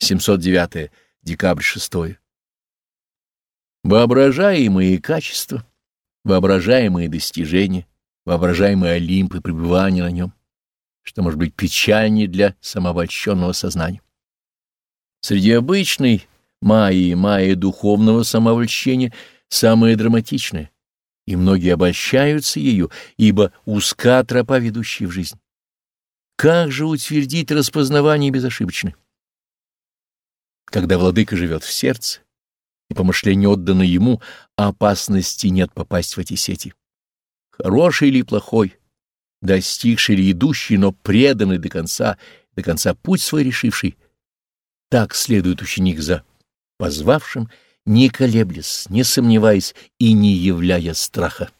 709 декабрь 6 Воображаемые качества, воображаемые достижения, воображаемые Олимп и пребывание на нем, что может быть печальнее для самообольщенного сознания. Среди обычной майи майи духовного самовольщения самое драматичное, и многие обольщаются ею, ибо узка тропа, ведущая в жизнь. Как же утвердить распознавание безошибочно? Когда владыка живет в сердце, и помышление отдано ему, опасности нет попасть в эти сети. Хороший или плохой, достигший или идущий, но преданный до конца, до конца путь свой решивший, так следует ученик за позвавшим, не колеблясь, не сомневаясь и не являя страха.